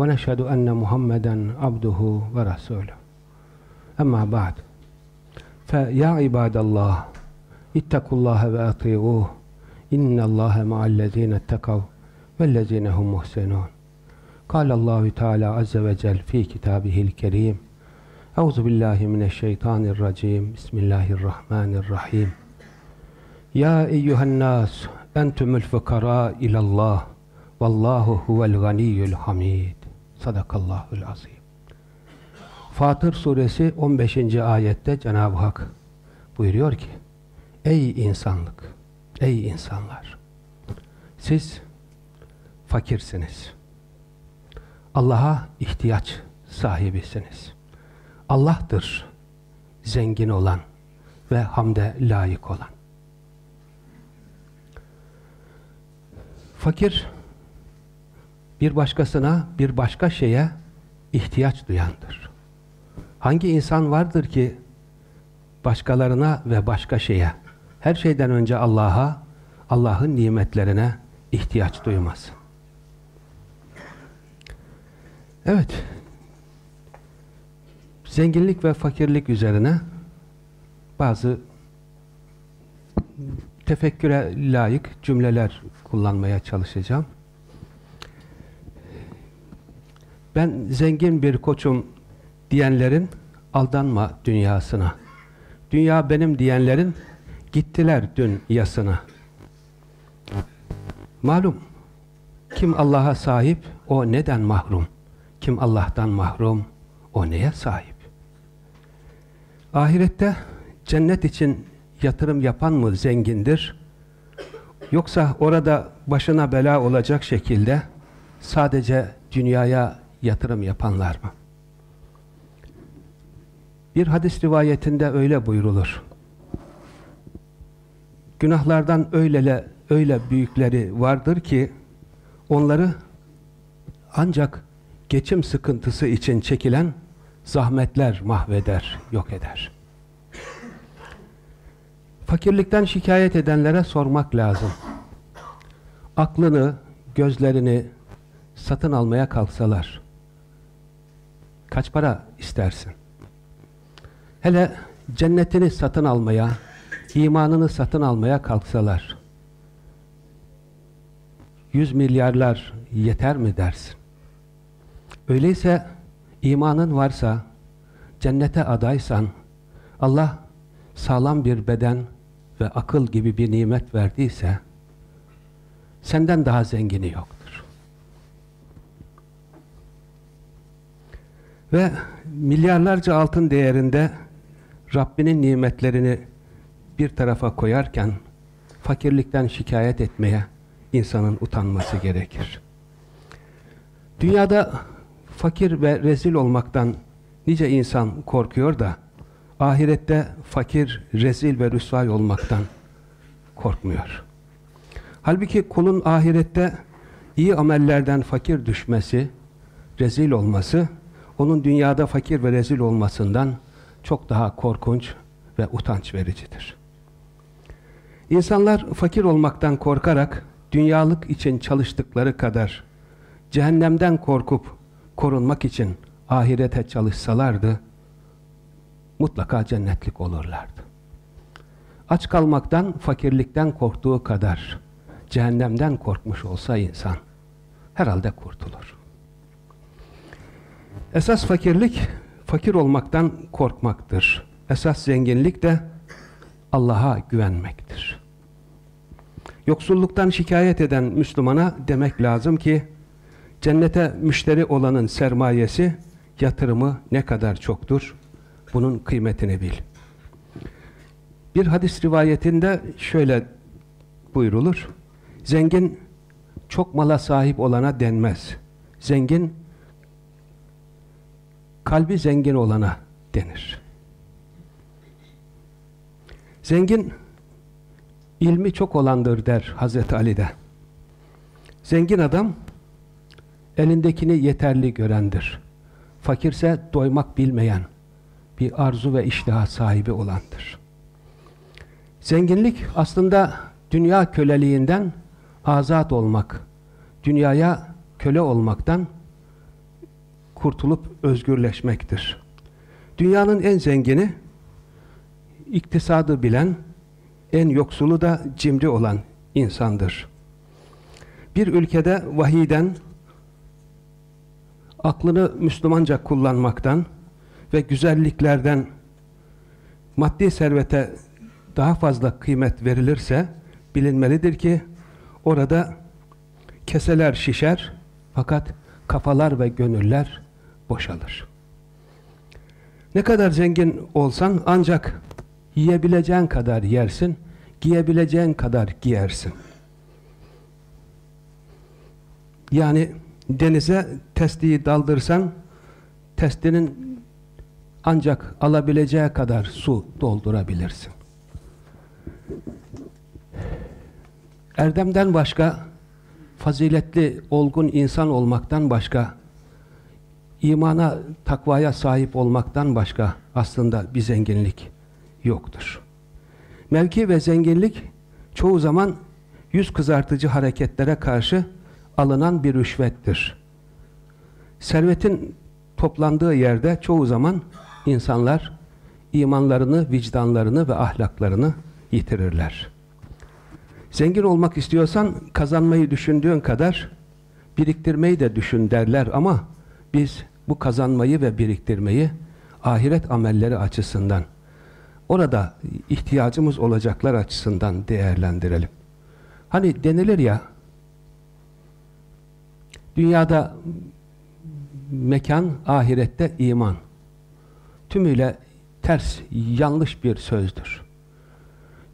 leh ve neşhedü enne Muhammeden abduhu ve resulü. Amma ba'd. Fe ya ibadallah ittakullaha ve ati'uh innallaha ma'allezine ettekav vellezine hum muhsenun. قال الله تعالى عز وجل في كتابه الكريم أعوذ بالله من الشيطان الرجيم بسم الله الرحمن الرحيم يا أيها الناس أنتم الفقراء إلى الله والله هو الغني الحميد Sadakallahul azim. Fatır suresi 15. ayette Cenab-ı Hak buyuruyor ki Ey insanlık, ey insanlar siz fakirsiniz. Allah'a ihtiyaç sahibisiniz. Allah'tır zengin olan ve hamde layık olan. Fakir bir başkasına, bir başka şeye ihtiyaç duyandır. Hangi insan vardır ki başkalarına ve başka şeye, her şeyden önce Allah'a, Allah'ın nimetlerine ihtiyaç duymaz. Evet, zenginlik ve fakirlik üzerine bazı tefekküre layık cümleler kullanmaya çalışacağım. Ben zengin bir koçum diyenlerin aldanma dünyasına. Dünya benim diyenlerin gittiler dün yasına. Malum kim Allah'a sahip o neden mahrum? Kim Allah'tan mahrum o neye sahip? Ahirette cennet için yatırım yapan mı zengindir? Yoksa orada başına bela olacak şekilde sadece dünyaya yatırım yapanlar mı? Bir hadis rivayetinde öyle buyrulur. Günahlardan öylele, öyle büyükleri vardır ki onları ancak geçim sıkıntısı için çekilen zahmetler mahveder, yok eder. Fakirlikten şikayet edenlere sormak lazım. Aklını, gözlerini satın almaya kalksalar, kaç para istersin? Hele cennetini satın almaya, imanını satın almaya kalksalar, yüz milyarlar yeter mi dersin? Öyleyse imanın varsa, cennete adaysan, Allah sağlam bir beden ve akıl gibi bir nimet verdiyse, senden daha zengini yoktur. Ve milyarlarca altın değerinde Rabbinin nimetlerini bir tarafa koyarken fakirlikten şikayet etmeye insanın utanması gerekir. Dünyada fakir ve rezil olmaktan nice insan korkuyor da ahirette fakir, rezil ve rüsvay olmaktan korkmuyor. Halbuki kulun ahirette iyi amellerden fakir düşmesi, rezil olması, onun dünyada fakir ve rezil olmasından çok daha korkunç ve utanç vericidir. İnsanlar fakir olmaktan korkarak dünyalık için çalıştıkları kadar cehennemden korkup korunmak için ahirete çalışsalardı mutlaka cennetlik olurlardı. Aç kalmaktan, fakirlikten korktuğu kadar cehennemden korkmuş olsa insan herhalde kurtulur. Esas fakirlik fakir olmaktan korkmaktır. Esas zenginlik de Allah'a güvenmektir. Yoksulluktan şikayet eden Müslümana demek lazım ki cennete müşteri olanın sermayesi, yatırımı ne kadar çoktur? Bunun kıymetini bil. Bir hadis rivayetinde şöyle buyrulur. Zengin çok mala sahip olana denmez. Zengin kalbi zengin olana denir. Zengin ilmi çok olandır der Hazreti Ali'de. Zengin adam elindekini yeterli görendir. Fakirse doymak bilmeyen, bir arzu ve iştaha sahibi olandır. Zenginlik aslında dünya köleliğinden azat olmak, dünyaya köle olmaktan kurtulup özgürleşmektir. Dünyanın en zengini, iktisadı bilen, en yoksulu da cimri olan insandır. Bir ülkede vahiden, aklını Müslümanca kullanmaktan ve güzelliklerden maddi servete daha fazla kıymet verilirse bilinmelidir ki orada keseler şişer fakat kafalar ve gönüller boşalır. Ne kadar zengin olsan ancak yiyebileceğin kadar yersin, giyebileceğin kadar giyersin. Yani denize testiyi daldırsan testinin ancak alabileceği kadar su doldurabilirsin. Erdemden başka, faziletli, olgun insan olmaktan başka, imana, takvaya sahip olmaktan başka aslında bir zenginlik yoktur. Mevki ve zenginlik çoğu zaman yüz kızartıcı hareketlere karşı alınan bir rüşvettir. Servetin toplandığı yerde çoğu zaman insanlar imanlarını, vicdanlarını ve ahlaklarını yitirirler. Zengin olmak istiyorsan kazanmayı düşündüğün kadar biriktirmeyi de düşün derler ama biz bu kazanmayı ve biriktirmeyi ahiret amelleri açısından orada ihtiyacımız olacaklar açısından değerlendirelim. Hani denilir ya dünyada mekan, ahirette iman. Tümüyle ters, yanlış bir sözdür.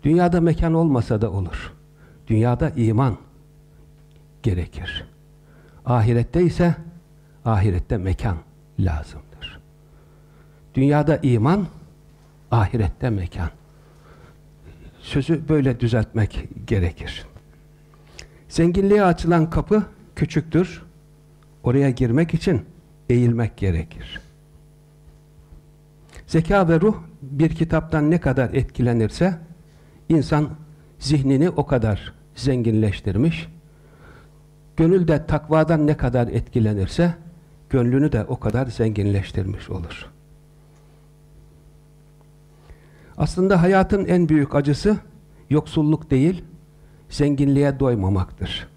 Dünyada mekan olmasa da olur. Dünyada iman gerekir. Ahirette ise ahirette mekan lazımdır. Dünyada iman, ahirette mekan. Sözü böyle düzeltmek gerekir. Zenginliğe açılan kapı küçüktür. Oraya girmek için eğilmek gerekir. Zeka ve ruh bir kitaptan ne kadar etkilenirse insan zihnini o kadar zenginleştirmiş. Gönül de takvadan ne kadar etkilenirse gönlünü de o kadar zenginleştirmiş olur. Aslında hayatın en büyük acısı yoksulluk değil, zenginliğe doymamaktır.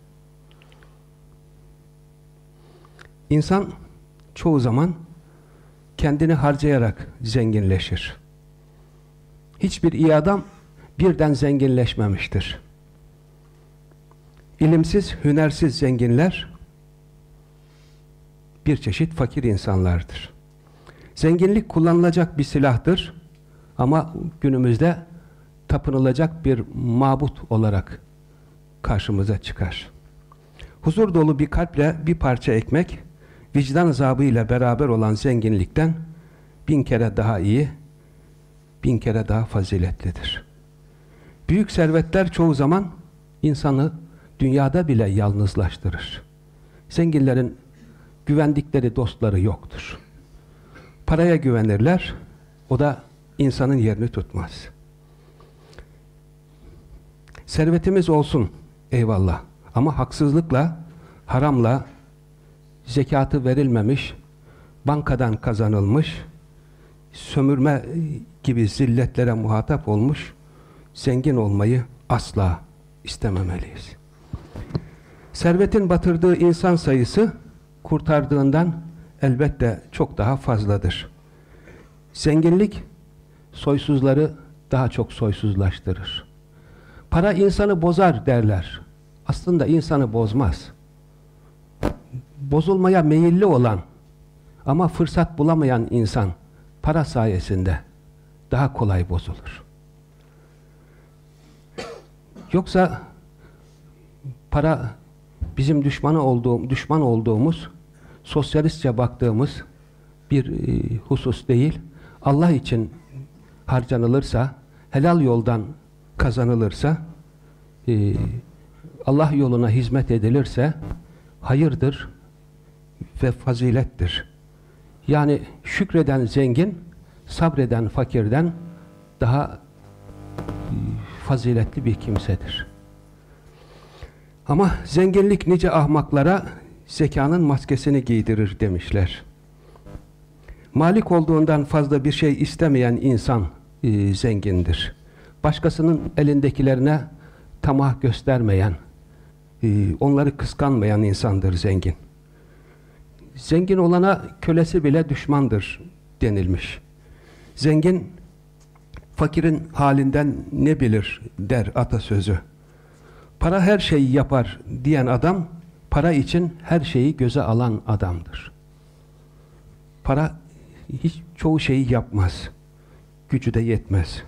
İnsan çoğu zaman kendini harcayarak zenginleşir. Hiçbir iyi adam birden zenginleşmemiştir. İlimsiz, hünersiz zenginler bir çeşit fakir insanlardır. Zenginlik kullanılacak bir silahtır ama günümüzde tapınılacak bir mabut olarak karşımıza çıkar. Huzur dolu bir kalple bir parça ekmek vicdan azabıyla beraber olan zenginlikten bin kere daha iyi, bin kere daha faziletlidir. Büyük servetler çoğu zaman insanı dünyada bile yalnızlaştırır. Zenginlerin güvendikleri dostları yoktur. Paraya güvenirler, o da insanın yerini tutmaz. Servetimiz olsun, eyvallah. Ama haksızlıkla, haramla, zekatı verilmemiş, bankadan kazanılmış, sömürme gibi zilletlere muhatap olmuş, zengin olmayı asla istememeliyiz. Servetin batırdığı insan sayısı kurtardığından elbette çok daha fazladır. Zenginlik soysuzları daha çok soysuzlaştırır. Para insanı bozar derler. Aslında insanı bozmaz bozulmaya meyilli olan ama fırsat bulamayan insan para sayesinde daha kolay bozulur. Yoksa para bizim düşmanı olduğum, düşman olduğumuz, sosyalistçe baktığımız, bir e, husus değil. Allah için harcanılırsa, helal yoldan kazanılırsa, e, Allah yoluna hizmet edilirse hayırdır ve fazilettir. Yani şükreden zengin, sabreden fakirden daha e, faziletli bir kimsedir. Ama zenginlik nice ahmaklara zekanın maskesini giydirir demişler. Malik olduğundan fazla bir şey istemeyen insan e, zengindir. Başkasının elindekilerine tamah göstermeyen, e, onları kıskanmayan insandır zengin. Zengin olana kölesi bile düşmandır denilmiş. Zengin fakirin halinden ne bilir der atasözü. Para her şeyi yapar diyen adam, para için her şeyi göze alan adamdır. Para hiç çoğu şeyi yapmaz. Gücü de yetmez.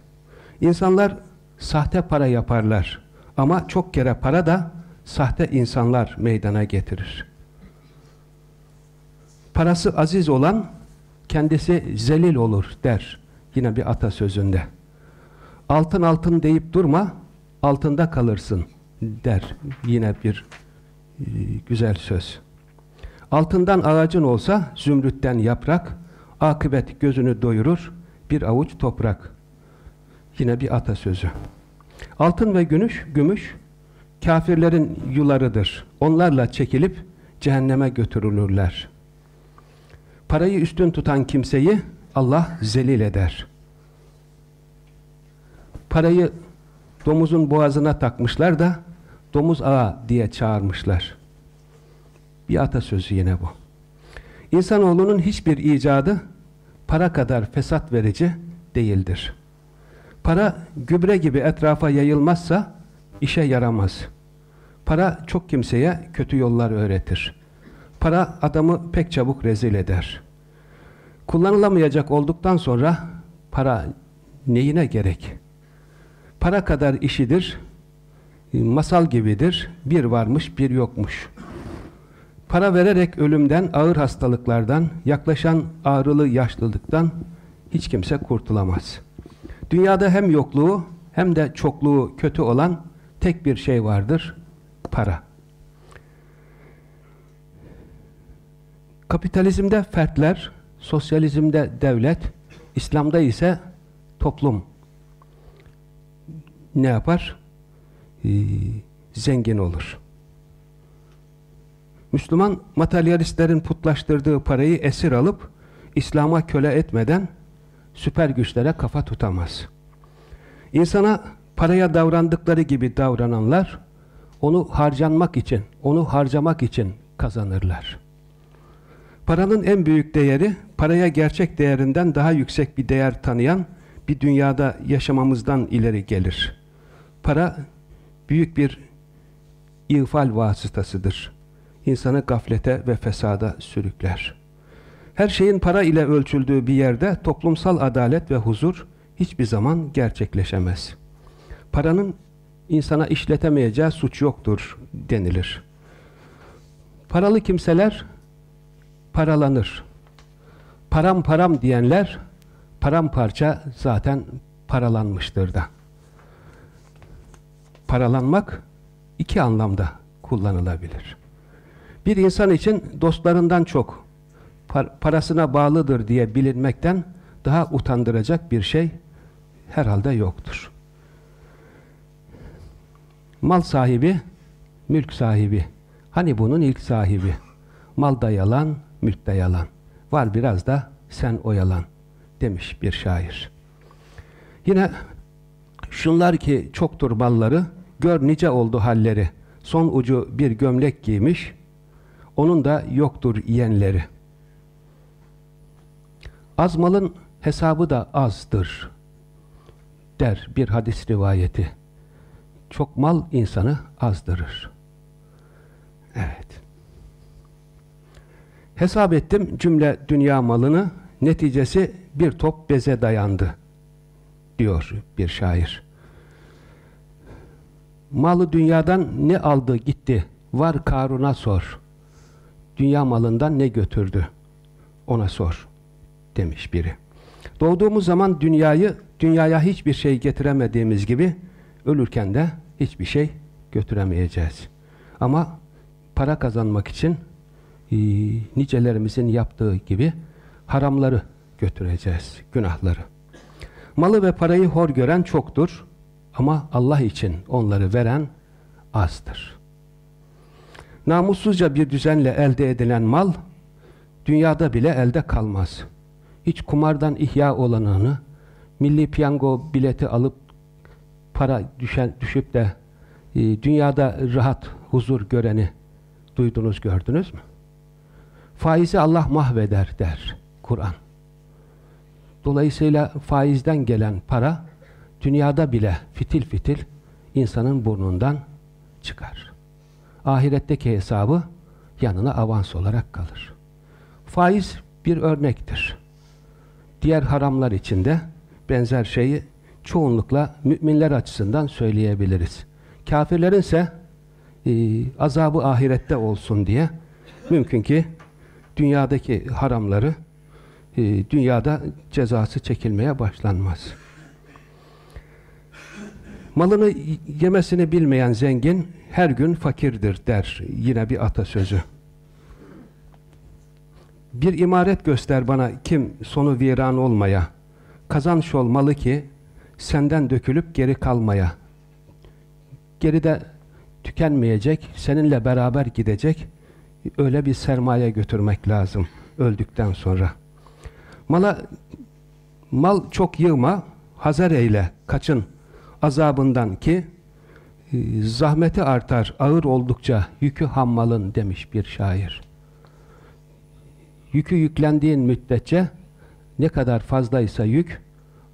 İnsanlar sahte para yaparlar. Ama çok kere para da sahte insanlar meydana getirir. Parası aziz olan kendisi zelil olur der. Yine bir atasözünde. Altın altın deyip durma, altında kalırsın der. Yine bir güzel söz. Altından ağacın olsa zümrütten yaprak, akıbet gözünü doyurur, bir avuç toprak. Yine bir atasözü. Altın ve gümüş, gümüş kafirlerin yularıdır. Onlarla çekilip cehenneme götürülürler. Parayı üstün tutan kimseyi Allah zelil eder. Parayı domuzun boğazına takmışlar da domuz ağa diye çağırmışlar. Bir atasözü yine bu. İnsanoğlunun hiçbir icadı para kadar fesat verici değildir. Para gübre gibi etrafa yayılmazsa işe yaramaz. Para çok kimseye kötü yollar öğretir. Para adamı pek çabuk rezil eder. Kullanılamayacak olduktan sonra para neyine gerek? Para kadar işidir, masal gibidir, bir varmış bir yokmuş. Para vererek ölümden, ağır hastalıklardan, yaklaşan ağrılı yaşlılıktan hiç kimse kurtulamaz. Dünyada hem yokluğu hem de çokluğu kötü olan tek bir şey vardır, para. Kapitalizmde fertler, sosyalizmde devlet, İslam'da ise toplum ne yapar? Ee, zengin olur. Müslüman materyalistlerin putlaştırdığı parayı esir alıp İslam'a köle etmeden süper güçlere kafa tutamaz. İnsana paraya davrandıkları gibi davrananlar onu harcanmak için, onu harcamak için kazanırlar. Paranın en büyük değeri, paraya gerçek değerinden daha yüksek bir değer tanıyan bir dünyada yaşamamızdan ileri gelir. Para büyük bir ifal vasıtasıdır. İnsanı gaflete ve fesada sürükler. Her şeyin para ile ölçüldüğü bir yerde toplumsal adalet ve huzur hiçbir zaman gerçekleşemez. Paranın insana işletemeyeceği suç yoktur denilir. Paralı kimseler paralanır. Param param diyenler paramparça zaten paralanmıştır da. Paralanmak iki anlamda kullanılabilir. Bir insan için dostlarından çok par parasına bağlıdır diye bilinmekten daha utandıracak bir şey herhalde yoktur. Mal sahibi, mülk sahibi. Hani bunun ilk sahibi? Mal da yalan, mülk de yalan. Var biraz da sen oyalan demiş bir şair. Yine şunlar ki çoktur malları, gör nice oldu halleri. Son ucu bir gömlek giymiş, onun da yoktur yiyenleri. Az malın hesabı da azdır der bir hadis rivayeti. Çok mal insanı azdırır. Evet. Hesap ettim cümle dünya malını, neticesi bir top beze dayandı, diyor bir şair. Malı dünyadan ne aldı gitti, var Karun'a sor. Dünya malından ne götürdü, ona sor demiş biri. Doğduğumuz zaman dünyayı, dünyaya hiçbir şey getiremediğimiz gibi ölürken de hiçbir şey götüremeyeceğiz. Ama para kazanmak için e, nicelerimizin yaptığı gibi haramları götüreceğiz, günahları. Malı ve parayı hor gören çoktur ama Allah için onları veren azdır. Namussuzca bir düzenle elde edilen mal dünyada bile elde kalmaz. Hiç kumardan ihya olanını, milli piyango bileti alıp para düşen, düşüp de e, dünyada rahat, huzur göreni duydunuz, gördünüz mü? Faizi Allah mahveder der Kur'an. Dolayısıyla faizden gelen para dünyada bile fitil fitil insanın burnundan çıkar. Ahiretteki hesabı yanına avans olarak kalır. Faiz bir örnektir. Diğer haramlar içinde benzer şeyi çoğunlukla müminler açısından söyleyebiliriz. Kafirlerin ise e, azabı ahirette olsun diye mümkün ki dünyadaki haramları e, dünyada cezası çekilmeye başlanmaz. Malını yemesini bilmeyen zengin her gün fakirdir der yine bir atasözü. Bir imaret göster bana kim sonu viran olmaya, kazanç olmalı ki senden dökülüp geri kalmaya. Geride tükenmeyecek, seninle beraber gidecek öyle bir sermaye götürmek lazım öldükten sonra. Mala mal çok yığma, hazar eyle, kaçın azabından ki e, zahmeti artar, ağır oldukça yükü hammalın demiş bir şair. Yükü yüklendiğin müddetçe ne kadar fazlaysa yük,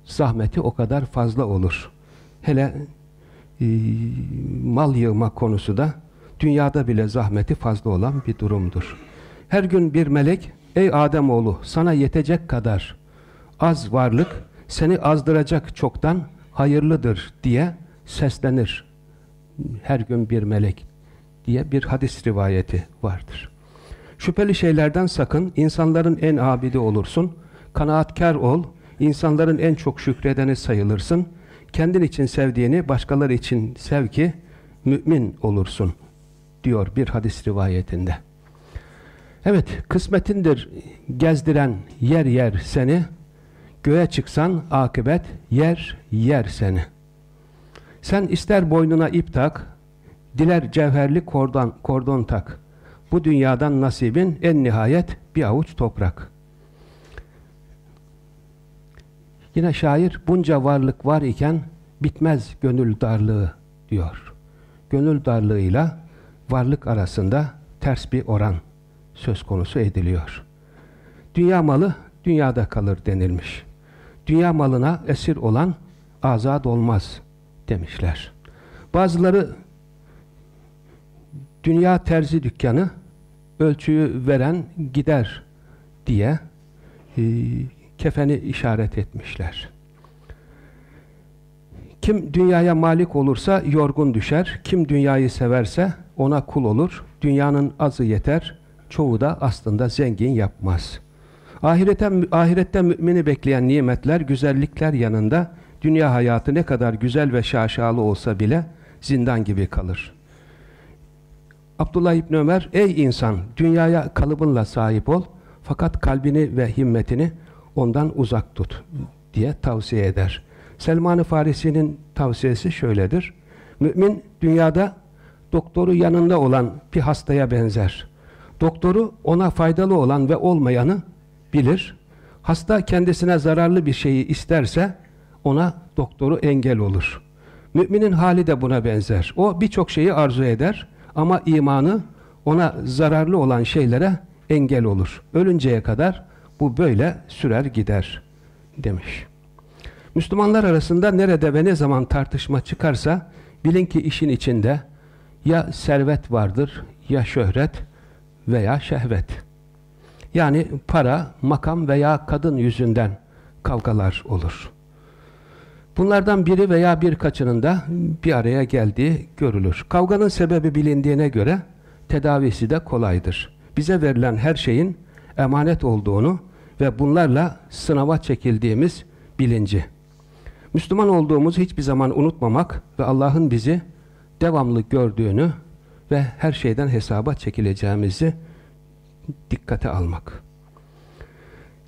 zahmeti o kadar fazla olur. Hele e, mal yığma konusu da dünyada bile zahmeti fazla olan bir durumdur. Her gün bir melek, ey Ademoğlu sana yetecek kadar az varlık seni azdıracak çoktan hayırlıdır diye seslenir. Her gün bir melek diye bir hadis rivayeti vardır. Şüpheli şeylerden sakın, insanların en abidi olursun, kanaatkar ol, insanların en çok şükredeni sayılırsın, kendin için sevdiğini başkaları için sev ki mümin olursun diyor bir hadis rivayetinde. Evet, kısmetindir gezdiren yer yer seni, göğe çıksan akıbet yer yer seni. Sen ister boynuna ip tak, diler cevherli kordon, kordon tak. Bu dünyadan nasibin en nihayet bir avuç toprak. Yine şair bunca varlık var iken bitmez gönül darlığı diyor. Gönül darlığıyla varlık arasında ters bir oran söz konusu ediliyor. Dünya malı dünyada kalır denilmiş. Dünya malına esir olan azad olmaz demişler. Bazıları dünya terzi dükkanı ölçüyü veren gider diye e, kefeni işaret etmişler. Kim dünyaya malik olursa yorgun düşer, kim dünyayı severse ona kul olur, dünyanın azı yeter, çoğu da aslında zengin yapmaz. Ahirete, ahirette mümini bekleyen nimetler, güzellikler yanında dünya hayatı ne kadar güzel ve şaşalı olsa bile zindan gibi kalır. Abdullah İbni Ömer, ey insan dünyaya kalıbınla sahip ol fakat kalbini ve himmetini ondan uzak tut diye tavsiye eder. Selman-ı Farisi'nin tavsiyesi şöyledir. Mümin dünyada doktoru yanında olan bir hastaya benzer. Doktoru ona faydalı olan ve olmayanı bilir. Hasta kendisine zararlı bir şeyi isterse ona doktoru engel olur. Müminin hali de buna benzer. O birçok şeyi arzu eder ama imanı ona zararlı olan şeylere engel olur. Ölünceye kadar bu böyle sürer gider demiş. Müslümanlar arasında nerede ve ne zaman tartışma çıkarsa bilin ki işin içinde ya servet vardır ya şöhret veya şehvet. Yani para, makam veya kadın yüzünden kavgalar olur. Bunlardan biri veya birkaçının da bir araya geldiği görülür. Kavganın sebebi bilindiğine göre tedavisi de kolaydır. Bize verilen her şeyin emanet olduğunu ve bunlarla sınava çekildiğimiz bilinci. Müslüman olduğumuzu hiçbir zaman unutmamak ve Allah'ın bizi devamlı gördüğünü ve her şeyden hesaba çekileceğimizi dikkate almak.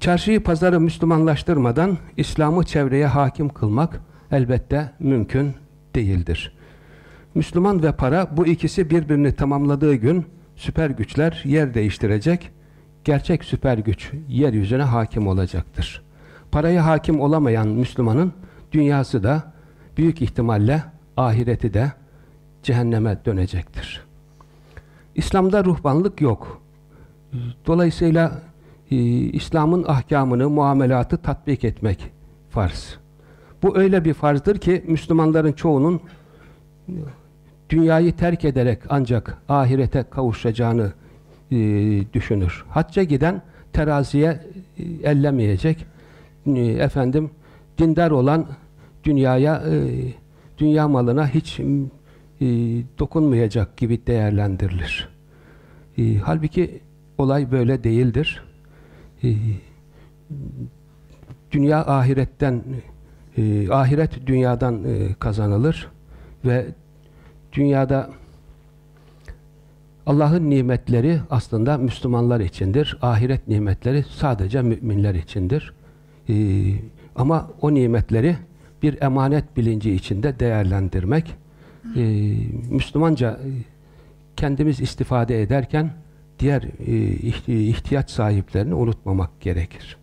Çarşıyı pazarı Müslümanlaştırmadan İslam'ı çevreye hakim kılmak elbette mümkün değildir. Müslüman ve para bu ikisi birbirini tamamladığı gün süper güçler yer değiştirecek, gerçek süper güç yeryüzüne hakim olacaktır. Paraya hakim olamayan Müslümanın dünyası da büyük ihtimalle ahireti de cehenneme dönecektir. İslam'da ruhbanlık yok. Dolayısıyla e, İslam'ın ahkamını, muamelatı tatbik etmek farz. Bu öyle bir farzdır ki Müslümanların çoğunun dünyayı terk ederek ancak ahirete kavuşacağını e, düşünür. Hacca giden teraziye e, ellemeyecek. E, efendim dindar olan dünyaya e, dünya malına hiç e, dokunmayacak gibi değerlendirilir. E, halbuki olay böyle değildir. E, dünya ahiretten e, ahiret dünyadan e, kazanılır ve dünyada Allah'ın nimetleri aslında Müslümanlar içindir. Ahiret nimetleri sadece müminler içindir. Ee, ama o nimetleri bir emanet bilinci içinde değerlendirmek, e, Müslümanca kendimiz istifade ederken diğer e, ihtiyaç sahiplerini unutmamak gerekir.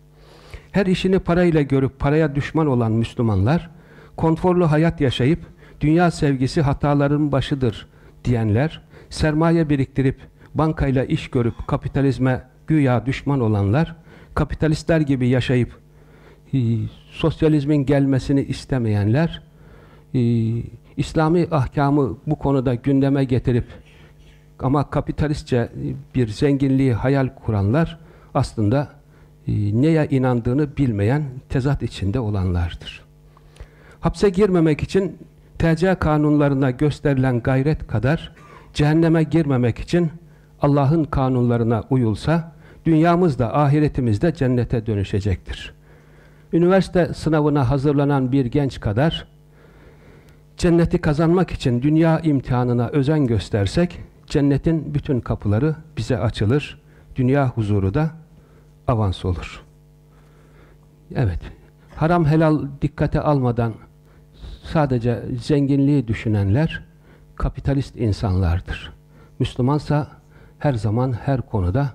Her işini parayla görüp paraya düşman olan Müslümanlar, konforlu hayat yaşayıp dünya sevgisi hataların başıdır diyenler, sermaye biriktirip bankayla iş görüp kapitalizme güya düşman olanlar, kapitalistler gibi yaşayıp e, sosyalizmin gelmesini istemeyenler, e, İslami ahkamı bu konuda gündeme getirip ama kapitalistçe bir zenginliği hayal kuranlar aslında e, neye inandığını bilmeyen tezat içinde olanlardır. Hapse girmemek için TC kanunlarına gösterilen gayret kadar cehenneme girmemek için Allah'ın kanunlarına uyulsa dünyamız da ahiretimiz de cennete dönüşecektir. Üniversite sınavına hazırlanan bir genç kadar cenneti kazanmak için dünya imtihanına özen göstersek cennetin bütün kapıları bize açılır. Dünya huzuru da avans olur. Evet. Haram helal dikkate almadan sadece zenginliği düşünenler kapitalist insanlardır. Müslümansa her zaman her konuda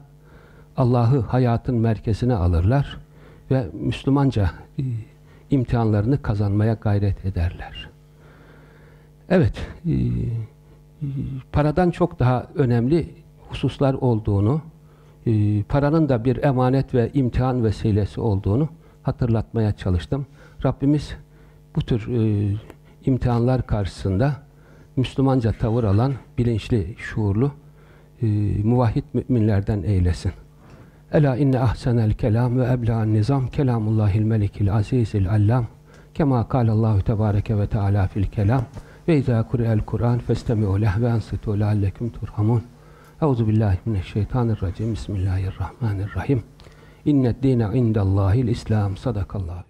Allah'ı hayatın merkezine alırlar ve Müslümanca e, imtihanlarını kazanmaya gayret ederler. Evet, e, e, paradan çok daha önemli hususlar olduğunu, paranın da bir emanet ve imtihan vesilesi olduğunu hatırlatmaya çalıştım. Rabbimiz bu tür e, imtihanlar karşısında Müslümanca tavır alan, bilinçli, şuurlu, e, muvahhid müminlerden eylesin. Ela inne ahsenel kelam ve ebla'n nizam kelamullahil melikil azizil allam kema kâlallahu tebâreke ve teâlâ fil kelam ve izâ kure'el Kur'an festemi'u leh ve ansitû leallekum turhamun Euzu billahi mineşşeytanirracim Bismillahirrahmanirrahim İnned dîne indallâhil İslam sadakallahu